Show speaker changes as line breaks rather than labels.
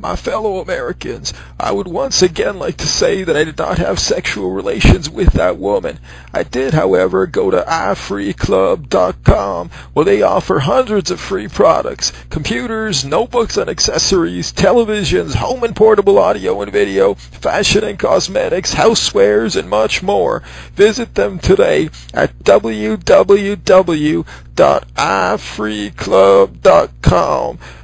My fellow Americans, I would once again like to say that I did not have sexual relations with that woman. I did, however, go to ifreeclub.com where they offer hundreds of free products, computers, notebooks and accessories, televisions, home and portable audio and video, fashion and cosmetics, housewares, and much more. Visit them today at www.ifreeclub.com.